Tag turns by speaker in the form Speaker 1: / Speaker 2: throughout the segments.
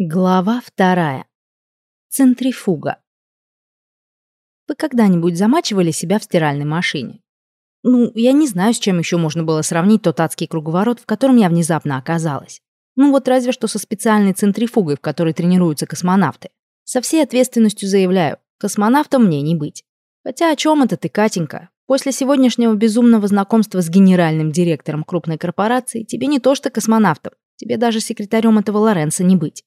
Speaker 1: Глава вторая. Центрифуга. Вы когда-нибудь замачивали себя в стиральной машине? Ну, я не знаю, с чем еще можно было сравнить тот адский круговорот, в котором я внезапно оказалась. Ну вот разве что со специальной центрифугой, в которой тренируются космонавты. Со всей ответственностью заявляю, космонавтом мне не быть. Хотя о чем это ты, Катенька? После сегодняшнего безумного знакомства с генеральным директором крупной корпорации тебе не то что космонавтом, тебе даже секретарем этого Лоренса не быть.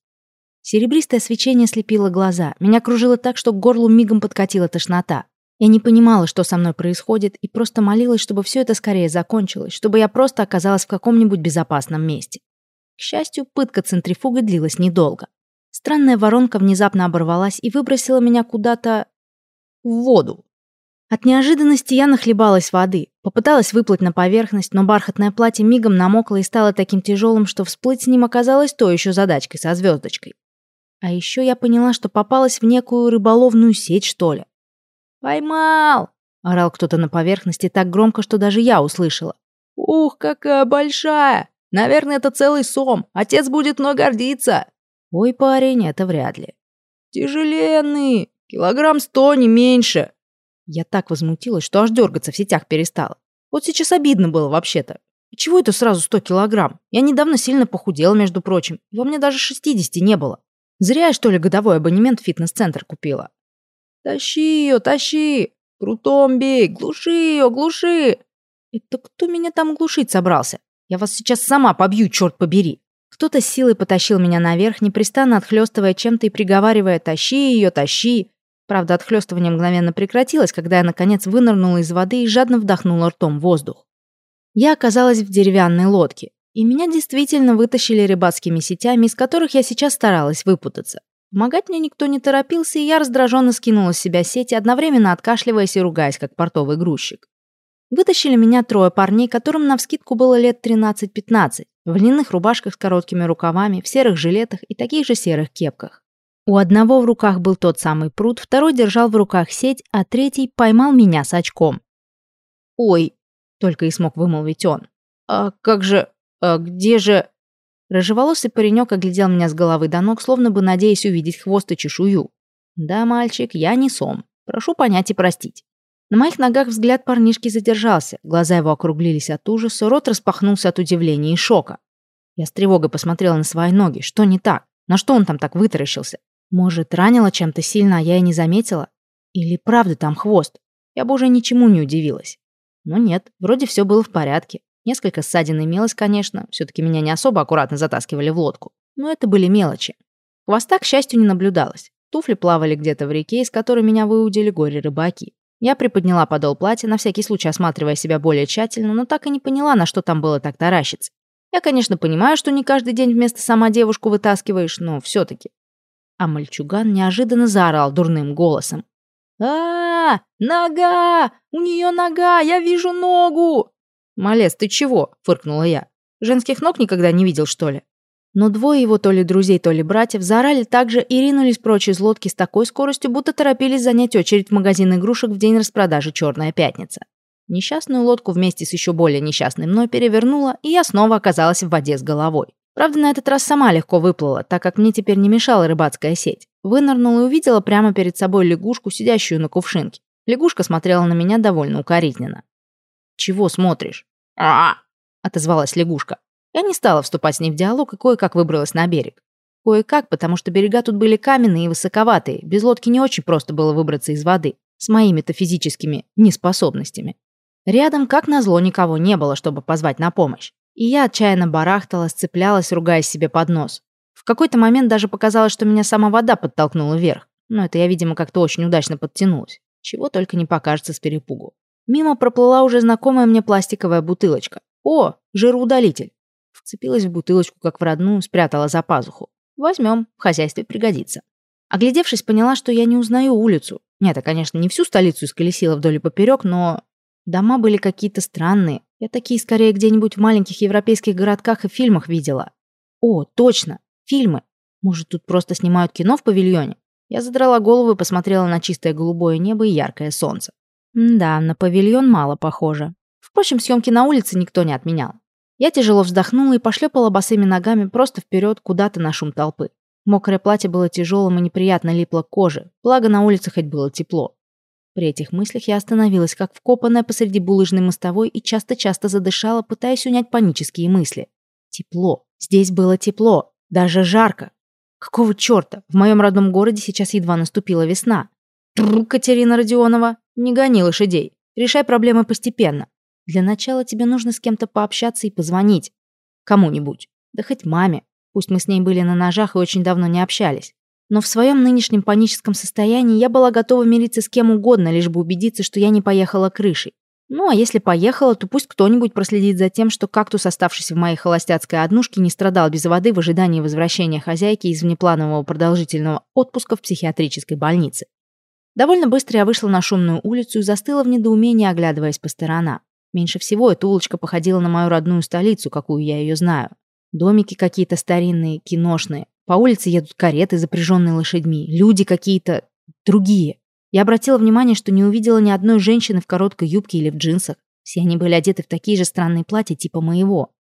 Speaker 1: Серебристое свечение слепило глаза. Меня кружило так, что к горлу мигом подкатила тошнота. Я не понимала, что со мной происходит, и просто молилась, чтобы все это скорее закончилось, чтобы я просто оказалась в каком-нибудь безопасном месте. К счастью, пытка центрифугой длилась недолго. Странная воронка внезапно оборвалась и выбросила меня куда-то... в воду. От неожиданности я нахлебалась воды, попыталась выплыть на поверхность, но бархатное платье мигом намокло и стало таким тяжелым, что всплыть с ним оказалось то еще задачкой со звездочкой. А еще я поняла, что попалась в некую рыболовную сеть, что ли. «Поймал!» — орал кто-то на поверхности так громко, что даже я услышала. «Ух, какая большая! Наверное, это целый сом. Отец будет мной гордиться!» «Ой, парень, это вряд ли». «Тяжеленный! Килограмм сто, не меньше!» Я так возмутилась, что аж дергаться в сетях перестала. Вот сейчас обидно было вообще-то. Чего это сразу сто килограмм? Я недавно сильно похудела, между прочим. Во мне даже шестидесяти не было. Зря я, что ли, годовой абонемент в фитнес-центр купила. Тащи ее, тащи! Крутом бей, глуши ее, глуши! Это кто меня там глушить собрался? Я вас сейчас сама побью, черт побери. Кто-то с силой потащил меня наверх, непрестанно отхлестывая чем-то и приговаривая «тащи ее, тащи». Правда, отхлестывание мгновенно прекратилось, когда я, наконец, вынырнула из воды и жадно вдохнула ртом воздух. Я оказалась в деревянной лодке. И меня действительно вытащили рыбацкими сетями, из которых я сейчас старалась выпутаться. Помогать мне никто не торопился, и я раздраженно скинула с себя сети, одновременно откашливаясь и ругаясь, как портовый грузчик. Вытащили меня трое парней, которым навскидку было лет 13-15, в льняных рубашках с короткими рукавами, в серых жилетах и таких же серых кепках. У одного в руках был тот самый пруд, второй держал в руках сеть, а третий поймал меня с очком. «Ой», — только и смог вымолвить он, «а как же...» «А где же...» Рыжеволосый паренек оглядел меня с головы до ног, словно бы надеясь увидеть хвост и чешую. «Да, мальчик, я не сом. Прошу понять и простить». На моих ногах взгляд парнишки задержался, глаза его округлились от ужаса, рот распахнулся от удивления и шока. Я с тревогой посмотрела на свои ноги. Что не так? На что он там так вытаращился? Может, ранило чем-то сильно, а я и не заметила? Или правда там хвост? Я бы уже ничему не удивилась. Но нет, вроде все было в порядке. Несколько ссадин имелось, конечно, все-таки меня не особо аккуратно затаскивали в лодку. Но это были мелочи. Хвоста, к счастью, не наблюдалось. Туфли плавали где-то в реке, из которой меня выудили горе-рыбаки. Я приподняла подол платья, на всякий случай осматривая себя более тщательно, но так и не поняла, на что там было так таращиться. Я, конечно, понимаю, что не каждый день вместо сама девушку вытаскиваешь, но все-таки. А мальчуган неожиданно заорал дурным голосом. а, -а, Нога! У нее нога! Я вижу ногу!» «Малец, ты чего?» – фыркнула я. «Женских ног никогда не видел, что ли?» Но двое его то ли друзей, то ли братьев заорали также и ринулись прочь из лодки с такой скоростью, будто торопились занять очередь в магазин игрушек в день распродажи «Черная пятница». Несчастную лодку вместе с еще более несчастной мной перевернула, и я снова оказалась в воде с головой. Правда, на этот раз сама легко выплыла, так как мне теперь не мешала рыбацкая сеть. Вынырнула и увидела прямо перед собой лягушку, сидящую на кувшинке. Лягушка смотрела на меня довольно укоризненно. «Чего смотришь?» «А!» — отозвалась лягушка. Я не стала вступать с ней в диалог и кое-как выбралась на берег. Кое-как, потому что берега тут были каменные и высоковатые, без лодки не очень просто было выбраться из воды, с моими-то физическими неспособностями. Рядом, как назло, никого не было, чтобы позвать на помощь. И я отчаянно барахтала, сцеплялась, ругаясь себе под нос. В какой-то момент даже показалось, что меня сама вода подтолкнула вверх. Но это я, видимо, как-то очень удачно подтянулась. Чего только не покажется с перепугу. Мимо проплыла уже знакомая мне пластиковая бутылочка. О, жироудалитель. Вцепилась в бутылочку, как в родную, спрятала за пазуху. Возьмем, в хозяйстве пригодится. Оглядевшись, поняла, что я не узнаю улицу. Нет, я, конечно, не всю столицу исколесила вдоль и поперек, но... Дома были какие-то странные. Я такие скорее где-нибудь в маленьких европейских городках и фильмах видела. О, точно, фильмы. Может, тут просто снимают кино в павильоне? Я задрала голову и посмотрела на чистое голубое небо и яркое солнце. Да, на павильон мало похоже. Впрочем, съемки на улице никто не отменял. Я тяжело вздохнула и пошлепала босыми ногами просто вперед куда-то на шум толпы. Мокрое платье было тяжелым и неприятно липло к коже, благо на улице хоть было тепло. При этих мыслях я остановилась, как вкопанная посреди булыжной мостовой и часто-часто задышала, пытаясь унять панические мысли. Тепло. Здесь было тепло. Даже жарко. Какого черта? В моем родном городе сейчас едва наступила весна. Тру, Катерина Родионова, не гони лошадей. Решай проблемы постепенно. Для начала тебе нужно с кем-то пообщаться и позвонить. Кому-нибудь. Да хоть маме. Пусть мы с ней были на ножах и очень давно не общались. Но в своем нынешнем паническом состоянии я была готова мириться с кем угодно, лишь бы убедиться, что я не поехала крышей. Ну, а если поехала, то пусть кто-нибудь проследит за тем, что кактус, оставшийся в моей холостяцкой однушке, не страдал без воды в ожидании возвращения хозяйки из внепланового продолжительного отпуска в психиатрической больнице. Довольно быстро я вышла на шумную улицу и застыла в недоумении, оглядываясь по сторонам. Меньше всего эта улочка походила на мою родную столицу, какую я ее знаю. Домики какие-то старинные, киношные. По улице едут кареты, запряженные лошадьми. Люди какие-то другие. Я обратила внимание, что не увидела ни одной женщины в короткой юбке или в джинсах. Все они были одеты в такие же странные платья типа моего.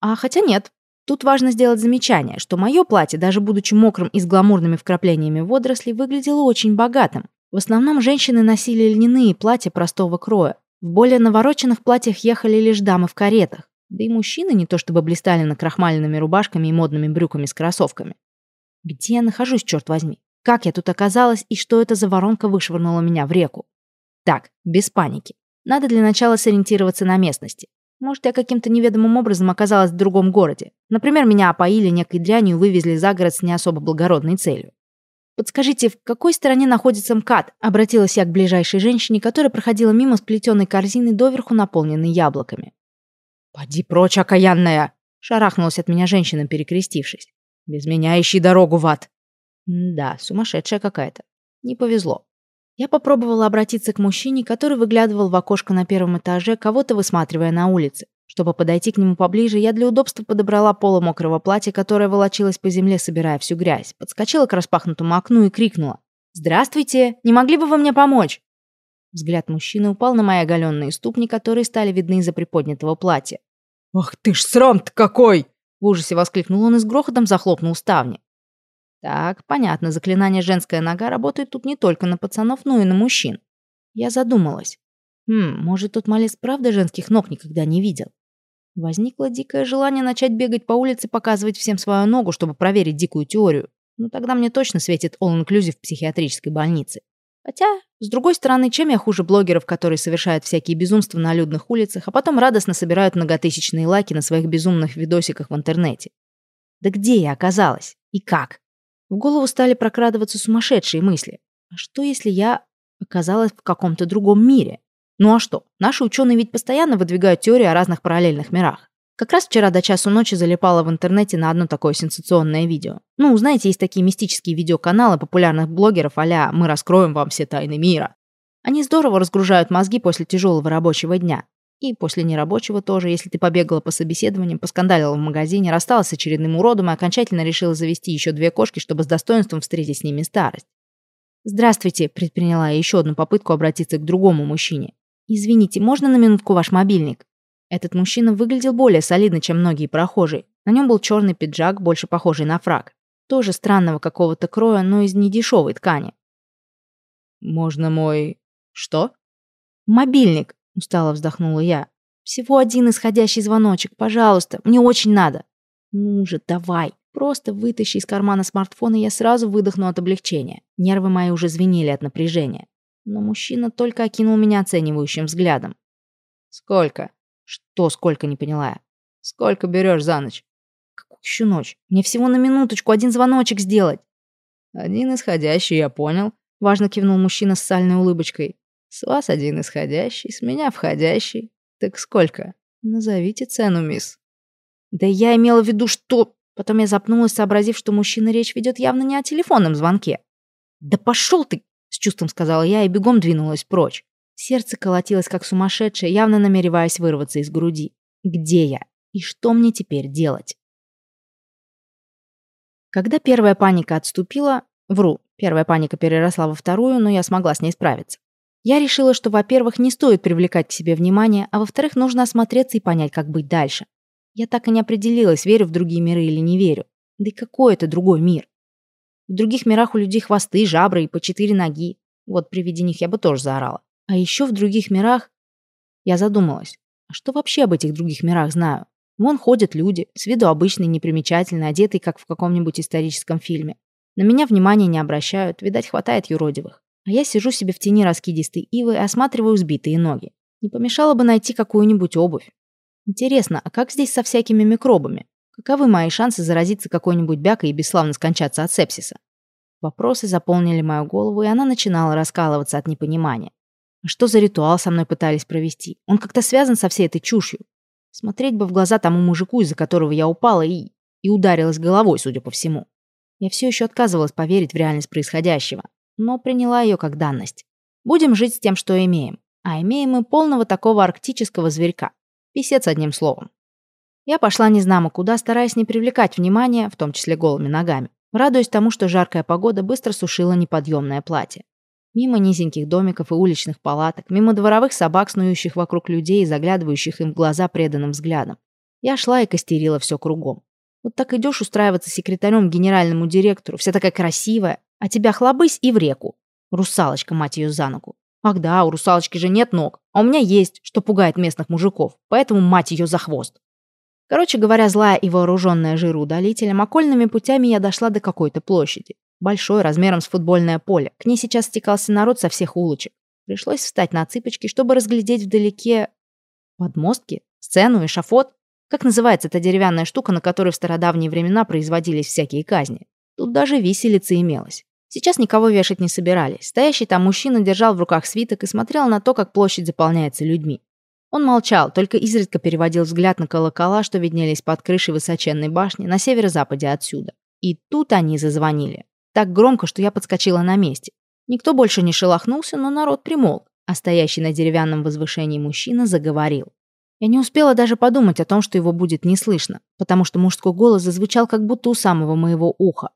Speaker 1: А хотя нет. Тут важно сделать замечание, что мое платье, даже будучи мокрым и с гламурными вкраплениями водорослей, выглядело очень богатым. В основном женщины носили льняные платья простого кроя. В более навороченных платьях ехали лишь дамы в каретах. Да и мужчины не то чтобы блистали на крахмаленными рубашками и модными брюками с кроссовками. Где я нахожусь, черт возьми? Как я тут оказалась и что это за воронка вышвырнула меня в реку? Так, без паники. Надо для начала сориентироваться на местности. Может, я каким-то неведомым образом оказалась в другом городе. Например, меня опоили некой дрянью и вывезли за город с не особо благородной целью. «Подскажите, в какой стороне находится МКАД?» Обратилась я к ближайшей женщине, которая проходила мимо с плетеной корзиной, доверху наполненной яблоками. «Поди прочь, окаянная!» Шарахнулась от меня женщина, перекрестившись. «Без меня ищи дорогу в ад!» Да, сумасшедшая какая-то. Не повезло. Я попробовала обратиться к мужчине, который выглядывал в окошко на первом этаже, кого-то высматривая на улице. Чтобы подойти к нему поближе, я для удобства подобрала поло мокрого платья, которое волочилось по земле, собирая всю грязь, подскочила к распахнутому окну и крикнула. «Здравствуйте! Не могли бы вы мне помочь?» Взгляд мужчины упал на мои оголенные ступни, которые стали видны из-за приподнятого платья.
Speaker 2: «Ах ты ж срам-то какой!»
Speaker 1: В ужасе воскликнул он и с грохотом захлопнул ставни. Так, понятно, заклинание «женская нога» работает тут не только на пацанов, но и на мужчин. Я задумалась. Хм, может, тот малец правда женских ног никогда не видел? Возникло дикое желание начать бегать по улице, показывать всем свою ногу, чтобы проверить дикую теорию. Ну тогда мне точно светит all-inclusive психиатрической больнице. Хотя, с другой стороны, чем я хуже блогеров, которые совершают всякие безумства на людных улицах, а потом радостно собирают многотысячные лайки на своих безумных видосиках в интернете? Да где я оказалась? И как? В голову стали прокрадываться сумасшедшие мысли. А что, если я оказалась в каком-то другом мире? Ну а что? Наши ученые ведь постоянно выдвигают теории о разных параллельных мирах. Как раз вчера до часу ночи залипала в интернете на одно такое сенсационное видео. Ну, знаете, есть такие мистические видеоканалы популярных блогеров а «Мы раскроем вам все тайны мира». Они здорово разгружают мозги после тяжелого рабочего дня. И после нерабочего тоже, если ты побегала по собеседованиям, поскандалила в магазине, рассталась с очередным уродом и окончательно решила завести еще две кошки, чтобы с достоинством встретить с ними старость. «Здравствуйте», — предприняла я еще одну попытку обратиться к другому мужчине. «Извините, можно на минутку ваш мобильник?» Этот мужчина выглядел более солидно, чем многие прохожие. На нем был черный пиджак, больше похожий на фраг. Тоже странного какого-то кроя, но из недешевой ткани.
Speaker 2: «Можно мой... что?»
Speaker 1: «Мобильник», — устало вздохнула я. «Всего один исходящий звоночек, пожалуйста, мне очень надо». «Ну же, давай, просто вытащи из кармана смартфон, и я сразу выдохну от облегчения. Нервы мои уже звенели от напряжения. Но мужчина только окинул меня оценивающим взглядом.
Speaker 2: «Сколько?»
Speaker 1: «Что сколько?» — не поняла я.
Speaker 2: «Сколько берешь за ночь?»
Speaker 1: «Какую еще ночь? Мне всего на минуточку один звоночек сделать».
Speaker 2: «Один исходящий, я понял», — важно кивнул мужчина с сальной улыбочкой. «С вас один исходящий, с меня входящий. Так сколько? Назовите цену, мисс».
Speaker 1: «Да я имела в виду, что...» Потом я запнулась, сообразив, что мужчина речь ведет явно не о телефонном звонке. «Да пошел ты!» — с чувством сказала я и бегом двинулась прочь. Сердце колотилось как сумасшедшее, явно намереваясь вырваться из груди. Где я? И что мне теперь делать? Когда первая паника отступила, вру, первая паника переросла во вторую, но я смогла с ней справиться. Я решила, что, во-первых, не стоит привлекать к себе внимание, а во-вторых, нужно осмотреться и понять, как быть дальше. Я так и не определилась, верю в другие миры или не верю. Да и какой это другой мир? В других мирах у людей хвосты, жабры и по четыре ноги. Вот при виде них я бы тоже заорала. А еще в других мирах... Я задумалась. А что вообще об этих других мирах знаю? Вон ходят люди, с виду обычные, непримечательные, одетые, как в каком-нибудь историческом фильме. На меня внимания не обращают, видать, хватает юродивых. А я сижу себе в тени раскидистой ивы и осматриваю сбитые ноги. Не помешало бы найти какую-нибудь обувь. Интересно, а как здесь со всякими микробами? Каковы мои шансы заразиться какой-нибудь бякой и бесславно скончаться от сепсиса? Вопросы заполнили мою голову, и она начинала раскалываться от непонимания. А что за ритуал со мной пытались провести? Он как-то связан со всей этой чушью. Смотреть бы в глаза тому мужику, из-за которого я упала и... и ударилась головой, судя по всему. Я все еще отказывалась поверить в реальность происходящего, но приняла ее как данность. Будем жить с тем, что имеем. А имеем мы полного такого арктического зверька. Писец одним словом. Я пошла незнамо куда, стараясь не привлекать внимания, в том числе голыми ногами, радуясь тому, что жаркая погода быстро сушила неподъемное платье. Мимо низеньких домиков и уличных палаток, мимо дворовых собак, снующих вокруг людей и заглядывающих им в глаза преданным взглядом. Я шла и костерила все кругом. Вот так идешь устраиваться секретарем генеральному директору, вся такая красивая, а тебя хлобысь и в реку. Русалочка, мать ее, за ногу. Ах да, у русалочки же нет ног, а у меня есть, что пугает местных мужиков, поэтому мать ее за хвост. Короче говоря, злая и вооруженная жироудалителем, окольными путями я дошла до какой-то площади. Большой, размером с футбольное поле. К ней сейчас стекался народ со всех улочек. Пришлось встать на цыпочки, чтобы разглядеть вдалеке... Подмостки? Сцену? Эшафот? Как называется эта деревянная штука, на которой в стародавние времена производились всякие казни? Тут даже виселица имелась. Сейчас никого вешать не собирались. Стоящий там мужчина держал в руках свиток и смотрел на то, как площадь заполняется людьми. Он молчал, только изредка переводил взгляд на колокола, что виднелись под крышей высоченной башни на северо-западе отсюда. И тут они зазвонили. Так громко, что я подскочила на месте. Никто больше не шелохнулся, но народ примолк, а стоящий на деревянном возвышении мужчина заговорил. Я не успела даже подумать о том, что его будет не слышно, потому что мужской голос зазвучал как будто у самого моего уха.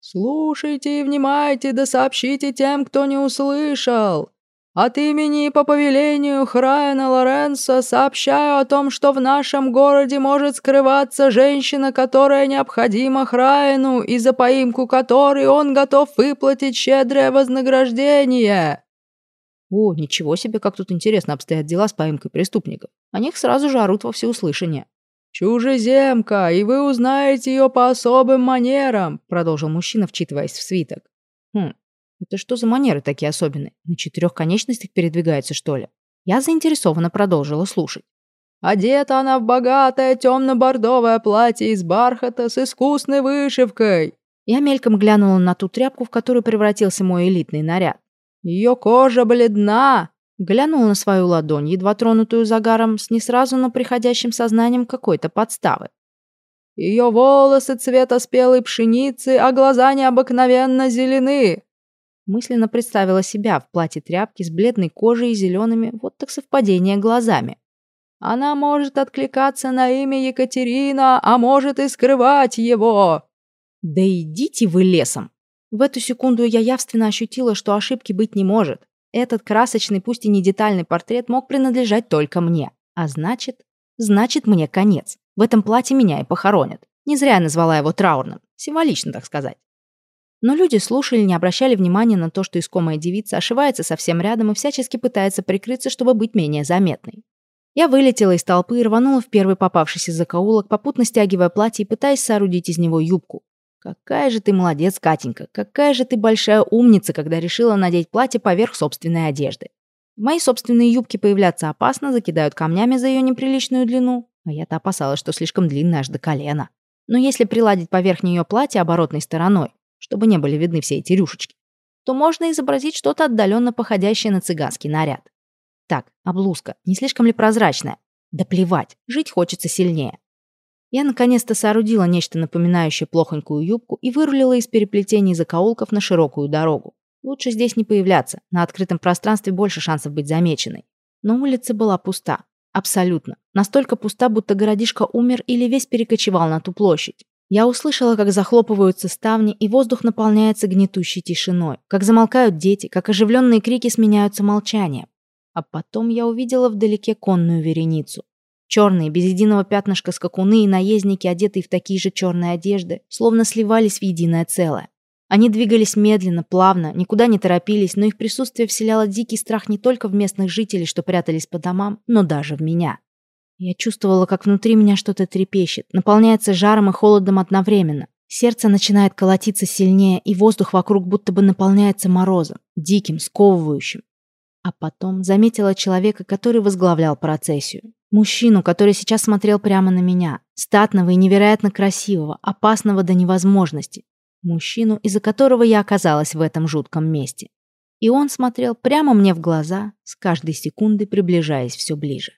Speaker 3: «Слушайте и внимайте, да сообщите тем, кто не услышал. От имени и по повелению Храйана Лоренса сообщаю о том, что в нашем городе может скрываться женщина, которая необходима Храйану и за поимку которой он готов выплатить щедрое вознаграждение».
Speaker 1: О, ничего себе, как тут интересно обстоят дела с поимкой преступников. О них сразу же орут во всеуслышание.
Speaker 3: «Чужеземка, и вы узнаете ее по особым манерам», продолжил мужчина, вчитываясь в свиток.
Speaker 1: Хм, это что за манеры такие особенные? На четырех конечностях передвигается, что ли? Я заинтересованно продолжила слушать.
Speaker 3: Одета она в богатое темно-бордовое платье из бархата с искусной вышивкой.
Speaker 1: Я мельком глянула на ту тряпку, в которую превратился мой элитный наряд.
Speaker 3: Ее кожа бледна.
Speaker 1: Глянула на свою ладонь, едва тронутую загаром, с не сразу, но приходящим сознанием какой-то подставы.
Speaker 3: Ее волосы цвета спелой пшеницы, а глаза необыкновенно зелены.
Speaker 1: Мысленно представила себя в платье тряпки с бледной кожей и зелеными, вот так совпадение, глазами.
Speaker 3: Она может откликаться на имя Екатерина, а может и скрывать его.
Speaker 1: Да идите вы лесом. В эту секунду я явственно ощутила, что ошибки быть не может. Этот красочный, пусть и не детальный портрет мог принадлежать только мне. А значит, значит мне конец. В этом платье меня и похоронят. Не зря я назвала его траурным. Символично, так сказать. Но люди слушали, не обращали внимания на то, что искомая девица ошивается совсем рядом и всячески пытается прикрыться, чтобы быть менее заметной. Я вылетела из толпы и рванула в первый попавшийся закоулок, попутно стягивая платье и пытаясь соорудить из него юбку. Какая же ты молодец, Катенька, какая же ты большая умница, когда решила надеть платье поверх собственной одежды. Мои собственные юбки появляться опасно, закидают камнями за ее неприличную длину, а я-то опасалась, что слишком длинная аж до колена. Но если приладить поверх нее платье оборотной стороной, чтобы не были видны все эти рюшечки, то можно изобразить что-то отдаленно походящее на цыганский наряд. Так, а блузка не слишком ли прозрачная? Да плевать, жить хочется сильнее. Я наконец-то соорудила нечто напоминающее плохонькую юбку и вырулила из переплетений закоулков на широкую дорогу. Лучше здесь не появляться, на открытом пространстве больше шансов быть замеченной. Но улица была пуста. Абсолютно. Настолько пуста, будто городишко умер или весь перекочевал на ту площадь. Я услышала, как захлопываются ставни, и воздух наполняется гнетущей тишиной, как замолкают дети, как оживленные крики сменяются молчанием. А потом я увидела вдалеке конную вереницу. Черные, без единого пятнышка скакуны и наездники, одетые в такие же черные одежды, словно сливались в единое целое. Они двигались медленно, плавно, никуда не торопились, но их присутствие вселяло дикий страх не только в местных жителей, что прятались по домам, но даже в меня. Я чувствовала, как внутри меня что-то трепещет, наполняется жаром и холодом одновременно. Сердце начинает колотиться сильнее, и воздух вокруг будто бы наполняется морозом, диким, сковывающим. А потом заметила человека, который возглавлял процессию. Мужчину, который сейчас смотрел прямо на меня. Статного и невероятно красивого, опасного до невозможности. Мужчину, из-за которого я оказалась в этом жутком месте. И он смотрел прямо мне в глаза, с каждой секундой приближаясь все ближе.